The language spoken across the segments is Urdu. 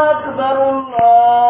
اکبر اللہ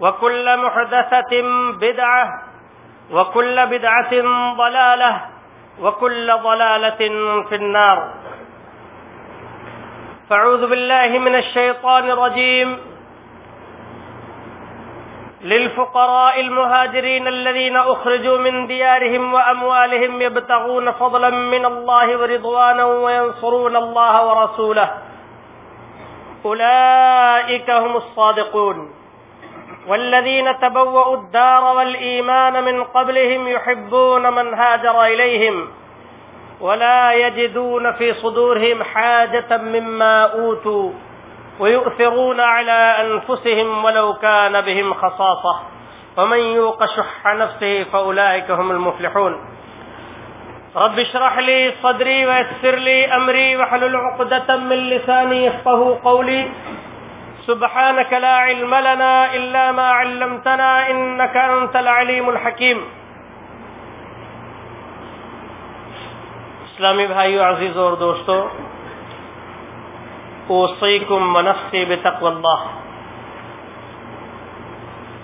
وكل محدثة بدعة، وكل بدعة ضلالة، وكل ضلالة في النار. فاعوذ بالله من الشيطان الرجيم. للفقراء المهاجرين الذين أخرجوا من ديارهم وأموالهم يبتغون فضلا من الله ورضوانا وينصرون الله ورسوله. أولئك هم الصادقون. والذين تبوأوا الدار والإيمان من قبلهم يحبون من هاجر إليهم ولا يجدون في صدورهم حاجة مما أوتوا ويؤثرون على أنفسهم ولو كان بهم خصاصة ومن يوق شح نفسه فأولئك هم المفلحون رب اشرح لي صدري ويسر لي أمري وحلل عقدة من لساني يفقه قولي سبحانك لا علم لنا إلا ما علمتنا إنك أنت العليم الحكيم. اسلامی بھائیو، عزیز اور دوستو، اوصیکم ونفسی بتقوى اللہ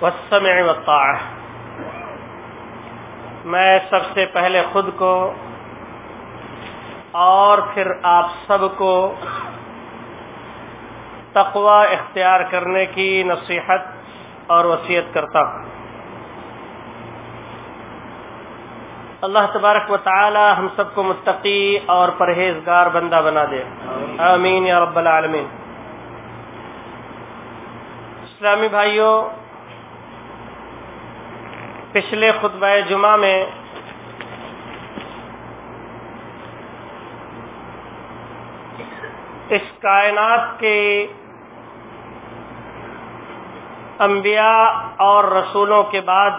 والسمع والطاعہ. میں سب سے پہلے خود کو اور پھر آپ سب کو تقوی اختیار کرنے کی نصیحت اور وصیت کرتا ہوں۔ اللہ تبارک و تعالی ہم سب کو متقی اور پرہیزگار بندہ بنا دے۔ آمین یا رب العالمین۔ اسلامی بھائیوں پچھلے خطبہ جمعہ میں اس کائنات کے انبیاء اور رسولوں کے بعد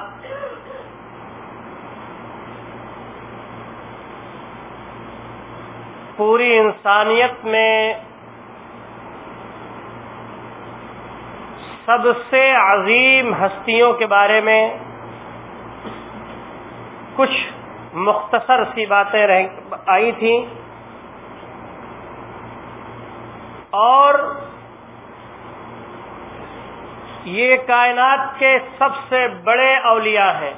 پوری انسانیت میں سب سے عظیم ہستیوں کے بارے میں کچھ مختصر سی باتیں آئی تھیں۔ اور یہ کائنات کے سب سے بڑے اولیاء ہیں۔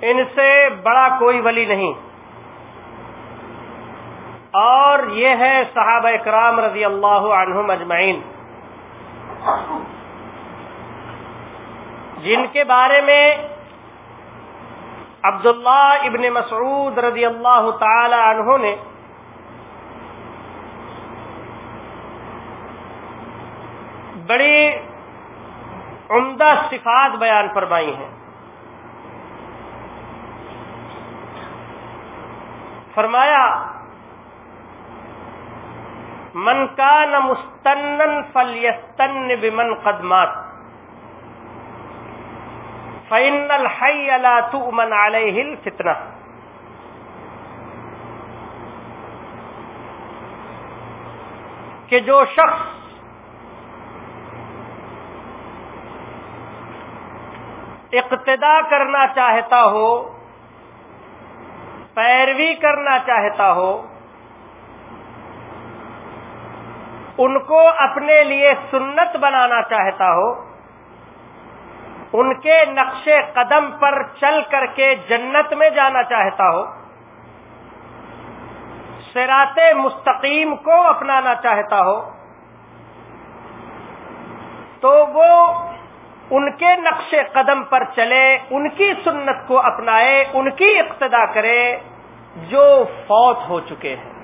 ان سے بڑا کوئی ولی نہیں۔ اور یہ ہے صحابہ اکرام رضی اللہ عنہم اجمعین۔ جن کے بارے میں عبداللہ ابن مسعود رضی اللہ تعالی عنہ نے بڑی عمدہ صفات بیان فرمائی ہیں۔ فرمایا، من کا نہ مستن فلیستن بمن قدمات فن الحی اللہ تو من علیہ الفتنہ کہ جو شخص اقتدا کرنا چاہتا ہو، پیروی کرنا چاہتا ہو، ان کو اپنے لیے سنت بنانا چاہتا ہو، ان کے نقش قدم پر چل کر کے جنت میں جانا چاہتا ہو سرات مستقیم کو اپنانا چاہتا ہو، تو وہ ان کے نقش قدم پر چلے، ان کی سنت کو اپنائے، ان کی اقتدا کرے، جو فوت ہو چکے ہیں۔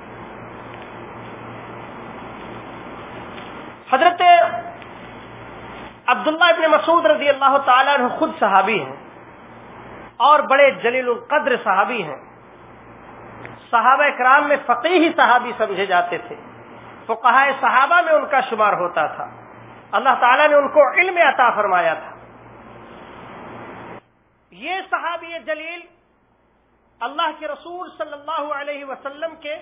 حضرت عبداللہ ابن مسعود رضی اللہ تعالیٰ عنہ خود صحابی ہیں اور بڑے جلیل القدر صحابی ہیں۔ صحابہ کرام میں فقیحی صحابی سمجھے جاتے تھے۔ فقہ صحابہ میں ان کا شمار ہوتا تھا۔ اللہ تعالیٰ نے ان کو علم عطا فرمایا تھا۔ یہ صحابی جلیل اللہ کے رسول صلی اللہ علیہ وسلم کے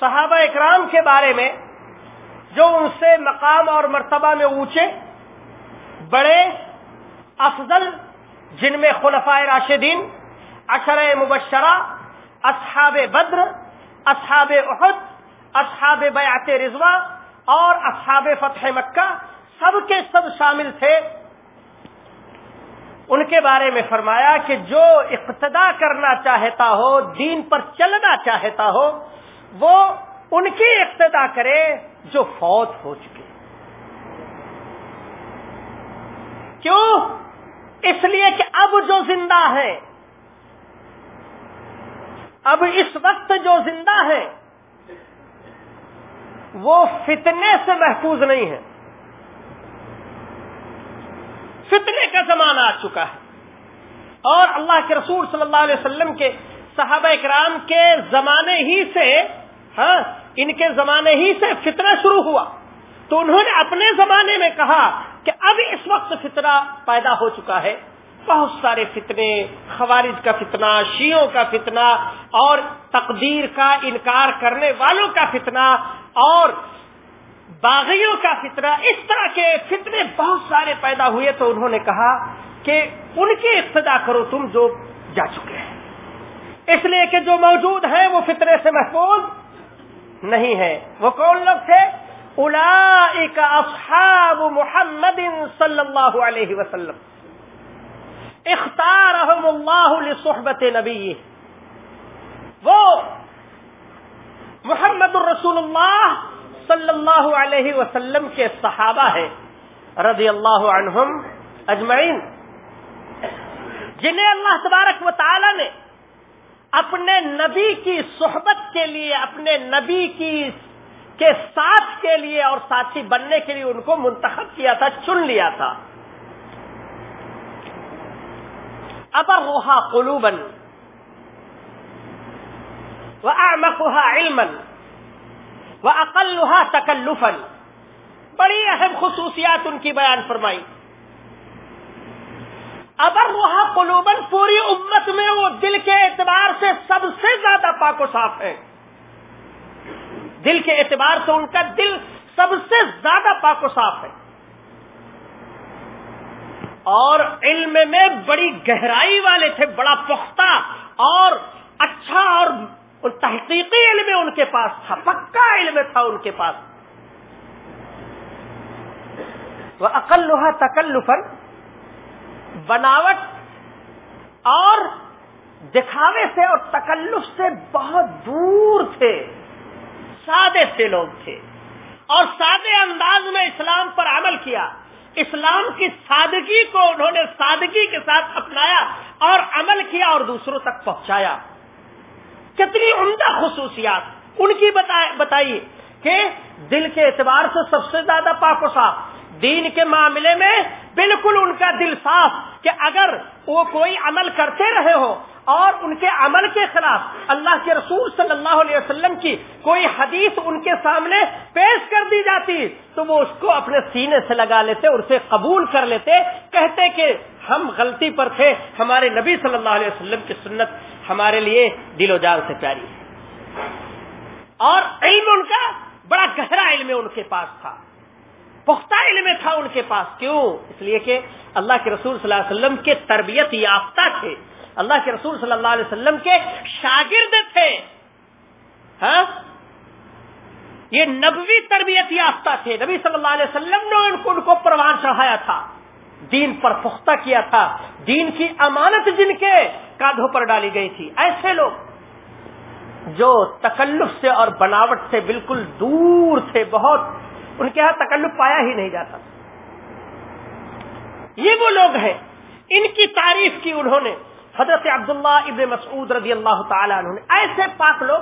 صحابہ اکرام کے بارے میں جو ان سے مقام اور مرتبہ میں اونچے، بڑے، افضل، جن میں خلفائے راشدین اشر مبشرہ، اصحاب بدر، اصحاب احد، اصحاب بیعت رضوا اور اصحاب فتح مکہ سب کے سب شامل تھے۔ ان کے بارے میں فرمایا کہ جو اقتدا کرنا چاہتا ہو، دین پر چلنا چاہتا ہو، وہ ان کی اقتدا کرے جو فوت ہو چکے۔ کیوں؟ اس لیے کہ اب جو زندہ ہے اب اس وقت جو زندہ ہے وہ فتنے سے محفوظ نہیں ہے۔ فتنے کا زمانہ آ چکا ہے۔ اور اللہ کے رسول صلی اللہ علیہ وسلم کے صحابہ اکرام کے زمانے ہی سے ہاں ان کے زمانے ہی سے فتنہ شروع ہوا۔ تو انہوں نے اپنے زمانے میں کہا کہ اب اس وقت فتنہ پیدا ہو چکا ہے۔ بہت سارے فتنے، خوارج کا فتنہ شیوں کا فتنہ اور تقدیر کا انکار کرنے والوں کا فتنہ اور باغیوں کا فتنہ، اس طرح کے فتنے بہت سارے پیدا ہوئے تو انہوں نے کہا کہ ان کی ابتدا کرو تم جو جا چکے ہیں۔ اس لیے کہ جو موجود ہیں وہ فتنے سے محفوظ نہیں ہے وہ کون لوگ تھے؟ الا اصحاب محمد صلی اللہ علیہ وسلم۔ اختارهم اللہ لصحبت نبی. وہ محمد الرسول اللہ صلی اللہ علیہ وسلم کے صحابہ ہیں، رضی اللہ عنہم اجمعین، جنہیں اللہ تبارک و تعالی نے اپنے نبی کی صحبت کے لیے، اپنے نبی کی کے ساتھ کے لیے اور ساتھی بننے کے لیے ان کو منتخب کیا تھا، چن لیا تھا۔ ابر روحا قلوبن و احمقہ علمن و اقلحا تکلفن بڑی اہم خصوصیات ان کی بیان فرمائی. ابر روحا قلوبن پوری امت میں وہ دل کے اعتبار سے سب سے زیادہ پاک و صاف ہے. دل کے اعتبار سے ان کا دل سب سے زیادہ پاک و صاف ہے. اور علم میں بڑی گہرائی والے تھے، بڑا پختہ اور اچھا اور تحقیقی علم ان کے پاس تھا، پکا علم تھا ان کے پاس۔ وہ عقل لوہا تکلفن بناوٹ اور دکھاوے سے اور تکلف سے بہت دور تھے، سادے سے لوگ تھے۔ اور سادے انداز میں اسلام پر عمل کیا۔ اسلام کی سادگی کو انہوں نے سادگی کے ساتھ اپنایا اور عمل کیا اور دوسروں تک پہنچایا۔ کتنی عمدہ خصوصیات۔ ان کی بتائیے کہ دل کے اعتبار سے سب سے زیادہ پاک و صاف۔ دین کے معاملے میں بالکل ان کا دل صاف کہ اگر وہ کوئی عمل کرتے رہے ہو اور ان کے عمل کے خلاف اللہ کے رسول صلی اللہ علیہ وسلم کی کوئی حدیث ان کے سامنے پیش کر دی جاتی تو وہ اس کو اپنے سینے سے لگا لیتے اور اسے قبول کر لیتے، کہتے کہ ہم غلطی پر تھے، ہمارے نبی صلی اللہ علیہ وسلم کی سنت ہمارے لیے دل و جان سے پیاری ہے۔ اور علم ان کا بڑا گہرا علم ان کے پاس تھا۔ پختہ علم تھا ان کے پاس۔ کیوں؟ اس لیے کہ اللہ کے رسول صلی اللہ علیہ وسلم کے تربیت یافتہ تھے۔ اللہ کے رسول صلی اللہ علیہ وسلم کے شاگرد تھے۔ ہاں؟ یہ نبوی تربیت یافتہ تھے۔ نبی صلی اللہ علیہ وسلم نے ان کو ان کو پروان چڑھایا تھا۔ دین پر پختہ کیا تھا۔ دین کی امانت جن کے کاندھوں پر ڈالی گئی تھی۔ ایسے لوگ جو تکلف سے اور بناوٹ سے بالکل دور تھے، بہت ان کے ہاں تکلف پایا ہی نہیں جاتا۔ یہ وہ لوگ ہیں۔ ان کی تعریف کی انہوں نے حضرت عبداللہ ابن مسعود رضی اللہ تعالی عنہ نے ایسے پاک لوگ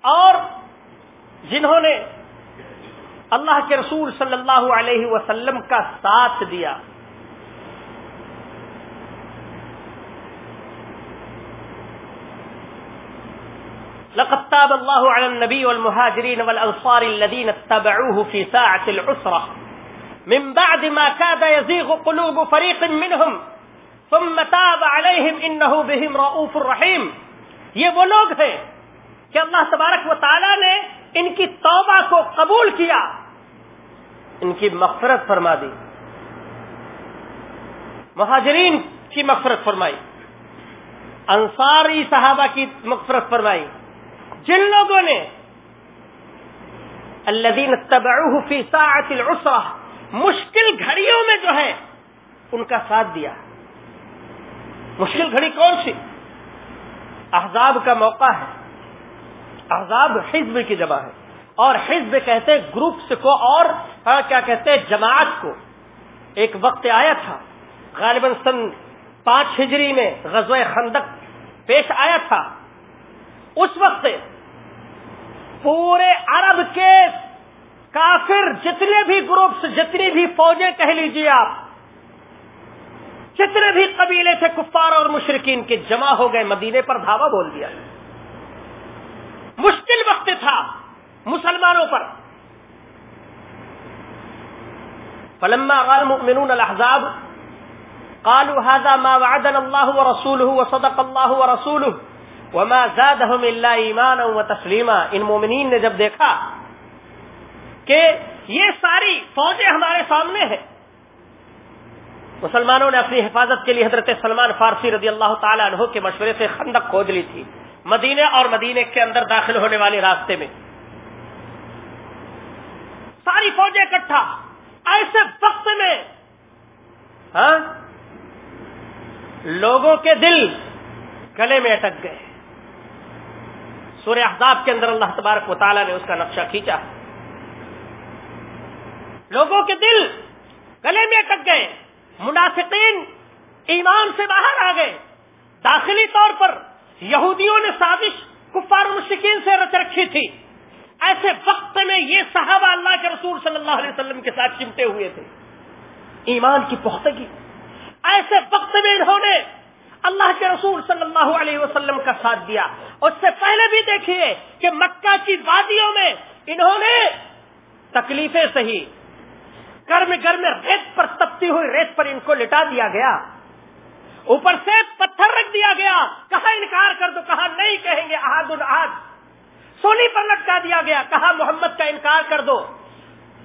اور جنہوں نے اللہ کے رسول صلی اللہ علیہ وسلم کا ساتھ دیا۔ لقد تاب الله على النبي والمهاجرين والأنصار الذين اتبعوه في ساعة العسرة۔ من بعد ما كاد يزيغ قلوب فريق منهم. ثم تاب عليهم انه بهم رؤوف الرحيم یہ وہ لوگ ہیں کہ اللہ تبارک و تعالی نے ان کی توبہ کو قبول کیا، ان کی مغفرت فرما دی۔ مہاجرین کی مغفرت فرمائی، انصاری صحابہ کی مغفرت فرمائی۔ جن لوگوں نے الذين اتبعوه في ساعة العسرة مشکل گھڑیوں میں جو ہے، ان کا ساتھ دیا مشکل گھڑی کون سی؟ احزاب کا موقع ہے۔ احزاب حزب کی جمع ہے۔ اور حزب کہتے گروپس کو اور کیا کہتے جماعت کو۔ ایک وقت آیا تھا، غالباً سن پانچ ہجری میں غزوہ خندق پیش آیا تھا۔ اس وقت پورے عرب کے کافر جتنے بھی گروپس، جتنی بھی فوجیں کہہ لیجیے آپ، جتنے بھی قبیلے تھے کفار اور مشرقین کے جمع ہو گئے، مدینے پر دھاوا بول دیا۔ مشکل وقت تھا مسلمانوں پر۔ فلما غار مؤمنون الاحزاب قالوا هذا ما وعدنا الله ورسوله وصدق الله ورسوله وما زادهم الا ایمانا وتسلیما ان مومنین نے جب دیکھا کہ یہ ساری فوجیں ہمارے سامنے ہیں۔ مسلمانوں نے اپنی حفاظت کے لیے حضرت سلمان فارسی رضی اللہ تعالی عنہ کے مشورے سے خندق کھود لی تھی۔ مدینے اور مدینے کے اندر داخل ہونے والے راستے میں۔ ساری فوجیں اکٹھا۔ ایسے وقت میں ہاں لوگوں کے دل گلے میں اٹک گئے۔ سورہ احزاب کے اندر اللہ تبارک و تعالیٰ نے اس کا نقشہ کھینچا۔ لوگوں کے دل گلے میں کٹ گئے۔ منافقین ایمان سے باہر آ گئے۔ داخلی طور پر یہودیوں نے سازش، کفار مشکین سے رچ رکھی تھی۔ ایسے وقت میں یہ صحابہ اللہ کے رسول صلی اللہ علیہ وسلم کے ساتھ چمٹے ہوئے تھے۔ ایمان کی پختگی۔ ایسے وقت میں انہوں نے اللہ کے رسول صلی اللہ علیہ وسلم کا ساتھ دیا۔ اس سے پہلے بھی دیکھیے کہ مکہ کی وادیوں میں انہوں نے تکلیفیں سہی۔ گرم گرم ریت پر تپتی ہوئی ریت پر ان کو لٹا دیا گیا۔ اوپر سے پتھر رکھ دیا گیا۔ کہاں انکار کر دو کہا نہیں کہیں گے احاد الحاد سونی پر لٹکا دیا گیا۔ کہا محمد کا انکار کر دو؟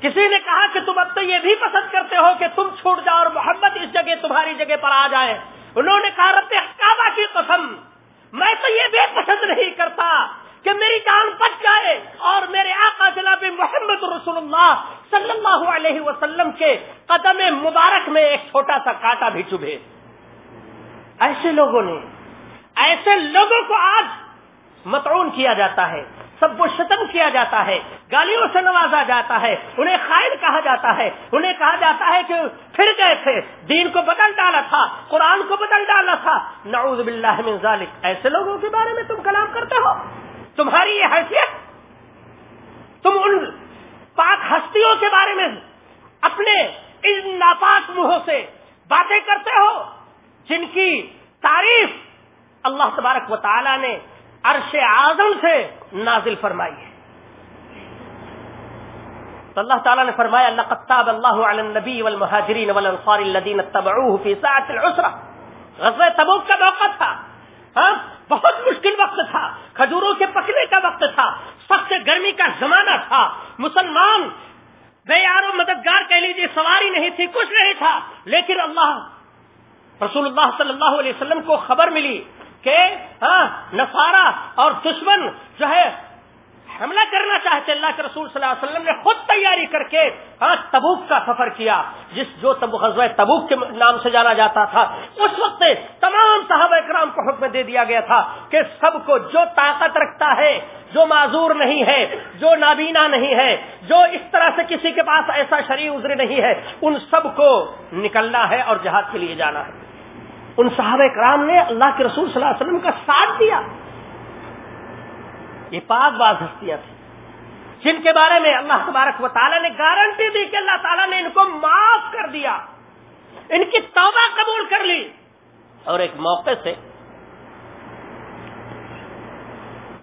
کسی نے کہا کہ تم اب تو یہ بھی پسند کرتے ہو کہ تم چھوٹ جاؤ اور محمد اس جگہ، تمہاری جگہ پر آ جائے۔ انہوں نے کہا، رب کعبہ کی قسم، میں تو یہ بھی پسند نہیں کرتا۔ کہ میری جان بچ جائے اور میرے آقا جناب محمد رسول اللہ صلی اللہ علیہ وسلم کے قدم مبارک میں ایک چھوٹا سا کاٹا بھی چبھے۔ ایسے لوگوں نے، ایسے لوگوں کو آج متعون کیا جاتا ہے، سب و شتم کیا جاتا ہے، گالیوں سے نوازا جاتا ہے، انہیں خائر کہا جاتا ہے، انہیں کہا جاتا ہے کہ پھر گئے تھے، دین کو بدل ڈالا تھا، قرآن کو بدل ڈالا تھا۔ نعوذ باللہ من ذالک۔ ایسے لوگوں کے بارے میں تم کلام کرتے ہو؟ تمہاری یہ حیثیت؟ تم ان پاک ہستیوں کے بارے میں اپنے ان ناپاک منہوں سے باتیں کرتے ہو جن کی تعریف اللہ تبارک و تعالی نے عرش اعظم سے نازل فرمائی ہے۔ تو اللہ تعالیٰ نے فرمایا اللہ قطاب اللہ علی النبی والمہاجرین والانصار الذین اتبعوه فی ساعت العسرہ غزوہ تبوک کا موقع تھا ہاں؟ بہت مشکل وقت تھا۔ کھجوروں کے پکنے کا وقت تھا۔ سخت گرمی کا زمانہ تھا۔ مسلمان بے یار و مددگار کہہ لیجیے سواری نہیں تھی، کچھ نہیں تھا۔ لیکن اللہ رسول اللہ صلی اللہ علیہ وسلم کو خبر ملی کہ ہاں نفارا اور دشمن جو ہے، حملہ کرنا چاہتے اللہ کے رسول صلی اللہ علیہ وسلم نے خود تیاری کر کے ہاں تبوک کا سفر کیا۔ جس جو غزوہ تبوک کے نام سے جانا جاتا تھا، اس وقت صحابہ اکرام کو حکم دے دیا گیا تھا کہ سب کو جو طاقت رکھتا ہے، جو معذور نہیں ہے، جو نابینا نہیں ہے، جو اس طرح سے کسی کے پاس ایسا شریع عذر نہیں ہے، ان سب کو نکلنا ہے اور جہاد کے لیے جانا ہے۔ ان صحابہ کرام نے اللہ کے رسول صلی اللہ علیہ وسلم کا ساتھ دیا۔ یہ پاک باز ہستیاں تھیں۔ جن کے بارے میں اللہ تبارک و تعالیٰ نے گارنٹی دی کہ اللہ تعالیٰ نے ان کو معاف کر دیا۔ ان کی توبہ قبول کر لی۔ اور ایک موقع سے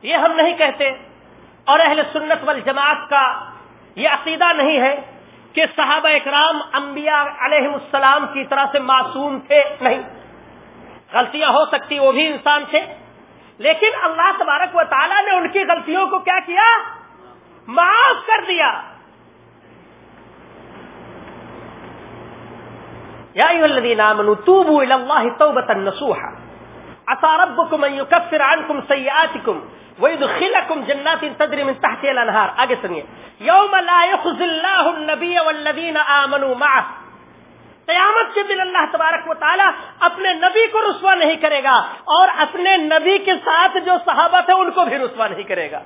یہ ہم نہیں کہتے اور اہل سنت والجماعت کا یہ عقیدہ نہیں ہے کہ صحابہ اکرام انبیاء علیہ السلام کی طرح سے معصوم تھے، نہیں۔ غلطیاں ہو سکتی، وہ بھی انسان تھے۔ لیکن اللہ تبارک و تعالیٰ نے ان کی غلطیوں کو کیا کیا؟ معاف کر دیا۔ یا ایو الذین آمنوا توبوا الى الله توبة نصوحا. عسى ربكم ان يكفر عنكم سيئاتكم ويدخلكم جنات تجري من تحتها الانهار آگے سنیے یوم لا يخزي الله النبي والذين آمنوا معه. قیامت کے دن اللہ تبارک و تعالیٰ اپنے نبی کو رسوا نہیں کرے گا اور اپنے نبی کے ساتھ جو صحابہ تھے ان کو بھی رسوا نہیں کرے گا.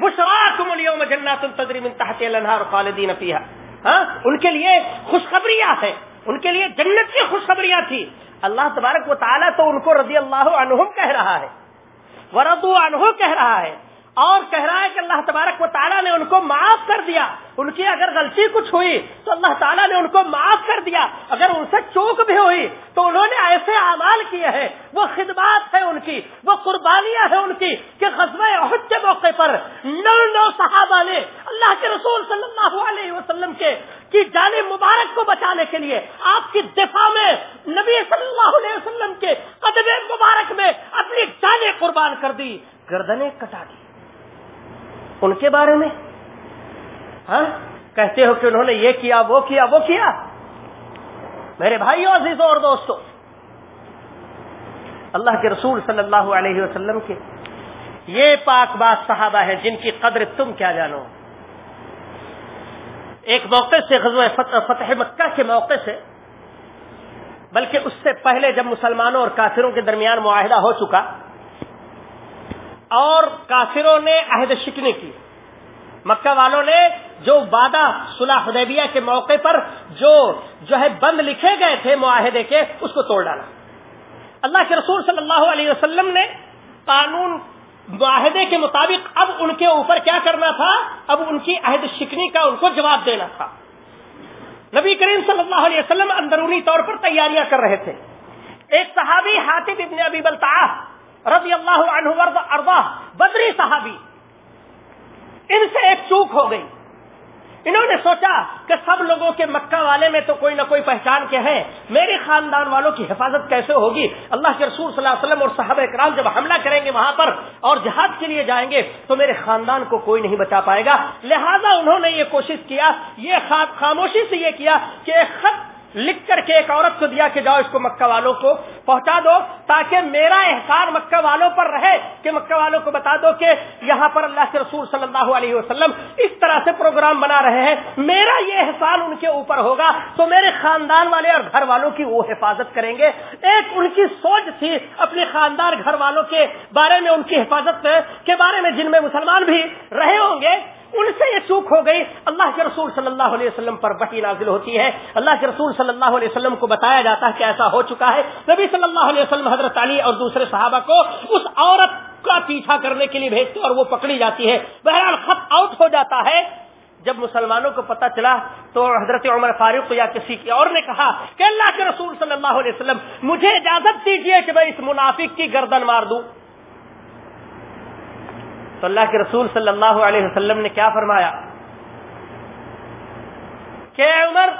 بشراکم اليوم جنات تجري من تحتها الانهار خالدین فیہا. ہاں؟ ان کے لیے خوشخبریاں ہیں. ان کے لیے جنت کی خوشخبریاں تھی اللہ تبارک و تعالیٰ تو ان کو رضی اللہ عنہم کہہ رہا ہے۔ وردو عنہ کہہ رہا ہے۔ اور کہہ رہا ہے کہ اللہ تبارک و تعالیٰ نے ان کو معاف کر دیا۔ ان کی اگر غلطی کچھ ہوئی تو اللہ تعالیٰ نے ان کو معاف کر دیا۔ اگر ان سے چوک بھی ہوئی تو انہوں نے ایسے اعمال کیے ہیں۔ وہ خدمات ہے ان کی، وہ قربانیاں ہیں ان کی کہ عہد کے موقع پر نو نو صحابہ نے اللہ کے رسول صلی اللہ علیہ وسلم کے کی جان مبارک کو بچانے کے لیے آپ کی دفاع میں نبی صلی اللہ علیہ وسلم کے قدم مبارک میں اپنی جانیں قربان کر دی، گردنیں کٹا دی۔ ان کے بارے میں؟ ہاں؟ کہتے ہو کہ انہوں نے یہ کیا، وہ کیا وہ کیا؟ میرے بھائیوں عزیزوں اور دوستوں اللہ کے رسول صلی اللہ علیہ وسلم کے یہ پاک بات صحابہ ہے، جن کی قدر تم کیا جانو۔ ایک موقع سے غزوہ فتح مکہ کے موقع سے، بلکہ اس سے پہلے جب مسلمانوں اور کافروں کے درمیان معاہدہ ہو چکا اور کافروں نے عہد شکنے کی۔ مکہ والوں نے جو وعدہ صلح حدیبیہ کے موقع پر جو جو ہے بند لکھے گئے تھے معاہدے کے، اس کو توڑ ڈالا۔ اللہ کے رسول صلی اللہ علیہ وسلم نے قانون معاہدے کے مطابق اب ان کے اوپر کیا کرنا تھا؟ اب ان کی عہد شکنی کا ان کو جواب دینا تھا۔ نبی کریم صلی اللہ علیہ وسلم اندرونی طور پر تیاریاں کر رہے تھے۔ ایک صحابی حاطب ابن ابی بلتا رضی اللہ عنہ ورد اربا بدری صحابی۔ ان سے ایک چوک ہو گئی۔ انہوں نے سوچا کہ سب لوگوں کے مکہ والے میں تو کوئی نہ کوئی پہچان کے ہیں۔ میرے خاندان والوں کی حفاظت کیسے ہوگی؟ اللہ کے رسول صلی اللہ علیہ وسلم اور صحابہ اکرام جب حملہ کریں گے وہاں پر اور جہاد کے لیے جائیں گے تو میرے خاندان کو کوئی نہیں بچا پائے گا۔ لہذا انہوں نے یہ کوشش کیا، یہ خاموشی سے یہ کیا کہ ایک خط لکھ کر کے ایک عورت کو دیا کہ جاؤ اس کو مکہ والوں کو پہنچا دو تاکہ میرا احسان مکہ والوں پر رہے کہ مکہ والوں کو بتا دو کہ یہاں پر اللہ کے رسول صلی اللہ علیہ وسلم اس طرح سے پروگرام بنا رہے ہیں۔ میرا یہ احسان ان کے اوپر ہوگا تو میرے خاندان والے اور گھر والوں کی وہ حفاظت کریں گے۔ ایک ان کی سوچ تھی اپنے خاندان گھر والوں کے بارے میں ان کی حفاظت کے بارے میں جن میں مسلمان بھی رہے ہوں گے۔ ان سے یہ چوک ہو گئی، اللہ کے رسول صلی اللہ علیہ وسلم پر بٹی نازل ہوتی ہے۔ اللہ کے رسول صلی اللہ علیہ وسلم کو بتایا جاتا ہے کہ ایسا ہو چکا ہے۔ نبی صلی اللہ علیہ وسلم حضرت علی اور دوسرے صحابہ کو اس عورت کا پیچھا کرنے کے لیے بھیجتے اور وہ پکڑی جاتی ہے۔ بہرحال خط آؤٹ ہو جاتا ہے۔ جب مسلمانوں کو پتا چلا تو حضرت عمر فاروق یا کسی کی اور نے کہا کہ اللہ کے رسول صلی اللہ علیہ وسلم، مجھے اجازت دیجیے کہ میں اس منافق کی گردن مار دوں۔ تو اللہ کے رسول صلی اللہ علیہ وسلم نے کیا فرمایا؟ کہ عمر،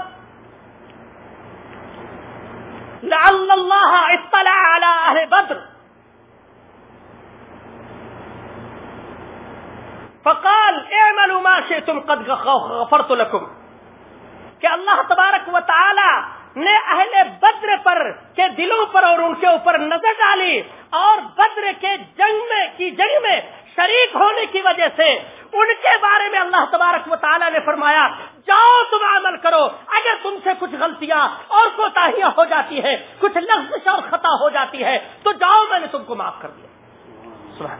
لعل اللہ اطلع على اہل بدر۔ فقال، اعملوا ما شئتم قد غفرت لكم کہ اللہ تبارک و تعالی نے اہل بدر پر کے دلوں پر اور ان کے اوپر نظر ڈالی اور بدر کے جنگ میں، کی جنگ میں شریک ہونے کی وجہ سے ان کے بارے میں اللہ تبارک و تعالیٰ نے فرمایا، جاؤ تم عمل کرو، اگر تم سے کچھ غلطیاں اور کوتاہیاں ہو جاتی ہے کچھ لفظ اور خطا ہو جاتی ہے تو جاؤ میں نے تم کو معاف کر دیا۔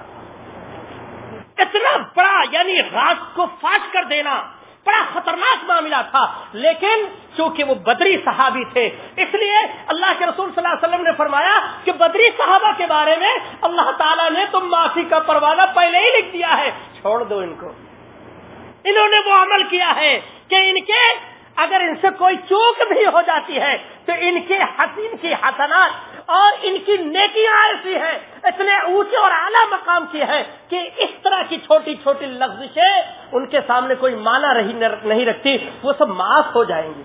اتنا بڑا یعنی راز کو فاش کر دینا بڑا خطرناک معاملہ تھا، لیکن چونکہ وہ بدری صحابی تھے، اس لیے اللہ کے رسول صلی اللہ علیہ وسلم نے فرمایا کہ بدری صحابہ کے بارے میں اللہ تعالیٰ نے تم معافی کا پروانہ پہلے ہی لکھ دیا ہے۔ چھوڑ دو ان کو۔ انہوں نے وہ عمل کیا ہے کہ ان کے اگر ان سے کوئی چوک بھی ہو جاتی ہے، تو ان کے حسین کی حسنات اور ان کی نیکیاں ایسی ہیں، اتنے اونچے اور اعلیٰ مقام کی ہے کہ اس طرح کی چھوٹی چھوٹی لفظیں ان کے سامنے کوئی مانا نہیں رکھتی، وہ سب معاف ہو جائیں گی۔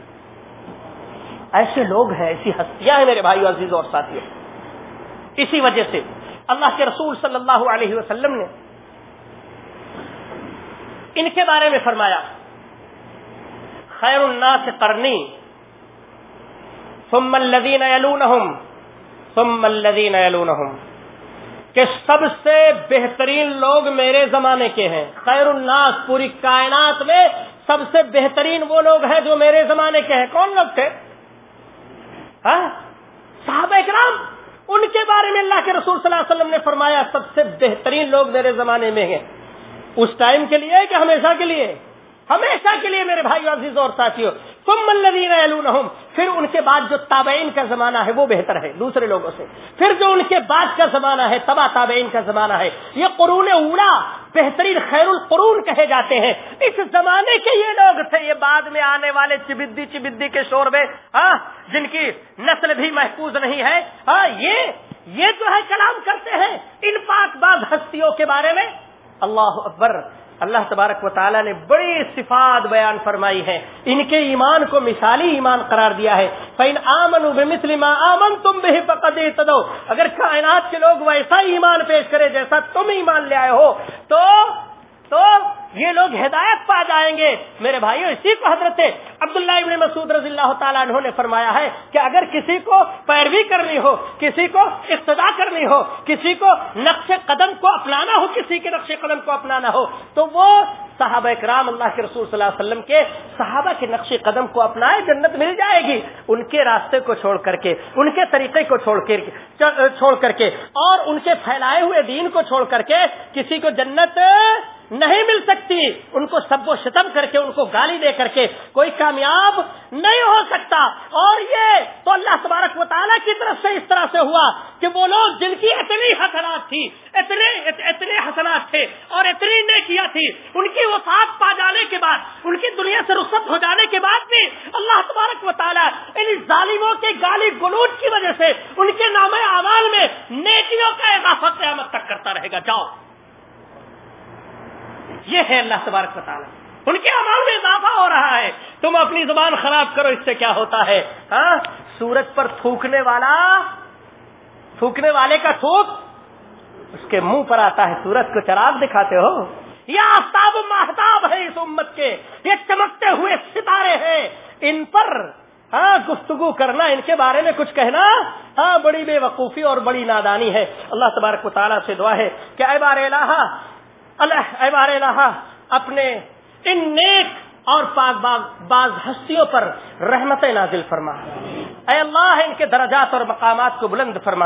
ایسے لوگ ہیں، ایسی ہستیاں ہیں میرے بھائی عزیز اور ساتھیوں اسی وجہ سے اللہ کے رسول صلی اللہ علیہ وسلم نے ان کے بارے میں فرمایا، خیر الناس قرنی، ثم الذين يلونهم ثم الذين يلونهم کہ سب سے بہترین لوگ میرے زمانے کے ہیں۔ خیر الناس، پوری کائنات میں سب سے بہترین وہ لوگ ہیں جو میرے زمانے کے ہیں۔ کون لوگ تھے؟ ہاں؟ صحابہ اکرام، ان کے بارے میں اللہ کے رسول صلی اللہ علیہ وسلم نے فرمایا، سب سے بہترین لوگ میرے زمانے میں ہیں۔ اس ٹائم کے لیے کہ ہمیشہ کے لیے؟ ہمیشہ کے لیے میرے بھائی عزیز اور ساتھیوں تم الذین پھر ان کے بعد جو تابعین کا زمانہ ہے وہ بہتر ہے دوسرے لوگوں سے۔ پھر جو ان کے بعد کا زمانہ ہے تبا تابعین کا زمانہ ہے۔ یہ قرون اولا بہترین خیر القرون کہے جاتے ہیں۔ اس زمانے کے یہ لوگ تھے، یہ بعد میں آنے والے چبدی چبدی کے شور میں ہاں جن کی نسل بھی محفوظ نہیں ہے۔ ہاں یہ یہ جو ہے کلام کرتے ہیں ان پاک باز ہستیوں کے بارے میں، اللہ اکبر اللہ تبارک و تعالیٰ نے بڑی صفات بیان فرمائی ہے ان کے ایمان کو مثالی ایمان قرار دیا ہے۔ فین آمن مسلم آمن تم بھی پکڑے اگر کائنات کے لوگ ویسا ایمان پیش کرے جیسا تم ایمان لے آئے ہو، تو تو یہ لوگ ہدایت پا جائیں گے۔ میرے بھائیو، اسی کو حضرت عبداللہ ابن مسعود رضی اللہ تعالیٰ عنہ نے فرمایا ہے کہ اگر کسی کو پیروی کرنی ہو، کسی کو ابتدا کرنی ہو، کسی کو نقش قدم کو اپنانا ہو، کسی کے نقش قدم کو اپنانا ہو، تو وہ صحابہ اکرام اللہ کے رسول صلی اللہ علیہ وسلم کے صحابہ کے نقش قدم کو اپنائے، جنت مل جائے گی۔ ان کے راستے کو چھوڑ کر کے، ان کے طریقے کو چھوڑ کر چھوڑ کر کے، اور ان کے پھیلائے ہوئے دین کو چھوڑ کر کے کسی کو جنت نہیں مل سکتی، ان کو سب و شتم کر کے، ان کو گالی دے کر کے کوئی کامیاب نہیں ہو سکتا۔ اور یہ تو اللہ تبارک و تعالیٰ کی طرف سے اس طرح سے ہوا کہ وہ لوگ جن کی اتنی حسنات تھی، اتنے اتنے حسنات تھے اور اتنی نیکیاں تھی ان کی وفات پا جانے کے بعد، ان کی دنیا سے رخصت ہو جانے کے بعد بھی اللہ تبارک و تعالیٰ ان ظالموں کے گالی گلوٹ کی وجہ سے ان کے نام اعمال میں نیکیوں کا اضافہ قیامت تک کرتا رہے گا۔ جاؤ۔ یہ ہے اللہ تبارک تعالیٰ۔ ان کے امال میں اضافہ ہو رہا ہے۔ تم اپنی زبان خراب کرو، اس سے کیا ہوتا ہے؟ ہاں؟ سورج پر تھوکنے والا، تھوکنے والے کا تھوک، اس کے منہ پر آتا ہے سورج، کو چراغ دکھاتے ہو۔ یہ آفتاب محتاب ہے اس امت کے۔ یہ چمکتے ہوئے ستارے ہیں۔ ان پر ہاں گفتگو کرنا، ان کے بارے میں کچھ کہنا ہاں بڑی بے وقوفی اور بڑی نادانی ہے۔ اللہ تبارک و تعالیٰ سے دعا ہے کہ اے بار الہ اللہ اے الہ اپنے ان نیک اور پاک باغ ہستیوں پر رحمت نازل فرما۔ اے اللہ، ان کے درجات اور مقامات کو بلند فرما۔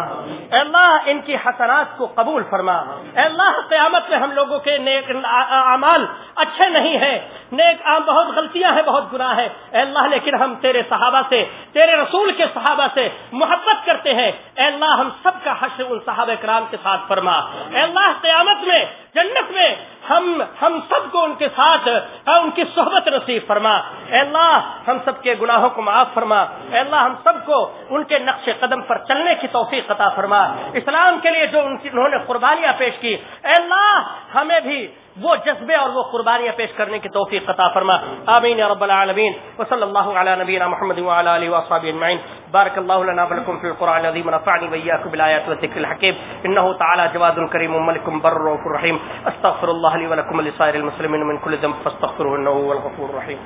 اے اللہ، ان کی حسنات کو قبول فرما۔ اے اللہ، قیامت میں ہم لوگوں کے نیک اعمال اچھے نہیں ہیں۔ نیک بہت غلطیاں ہیں، بہت گناہ ہے اے اللہ، لیکن ہم تیرے صحابہ سے، تیرے رسول کے صحابہ سے محبت کرتے ہیں۔ اے اللہ، ہم سب کا حشر ان صحابہ کرام کے ساتھ فرما۔ اے اللہ، قیامت میں جنت میں ہم ہم سب کو ان کے ساتھ ان کی صحبت نصیب فرما۔ اے اللہ، ہم سب کے گناہوں کو معاف فرما۔ اے اللہ، ہم سب کو ان کے نقش قدم پر چلنے کی توفیق عطا فرما۔ اسلام کے لیے جو انہوں نے قربانیاں پیش کی، اے اللہ، ہمیں بھی وہ جذبے اور وہ قربانیاں پیش کرنے کی توفیق قطع فرما. آمین یا رب العالمین. وصلی اللہ علی نبینا محمد وعلى اله وصحبه اجمعین. بارک اللہ لنا ولکم فی القرآن العظیم. ونفعنی واياكم بالآیات والذكر الحکیم. انه تعالی جواد کریم ملك بر رحيم استغفر الله لي ولكم ولسائر المسلمین من كل ذنب فاستغفروه انه هو الغفور الرحيم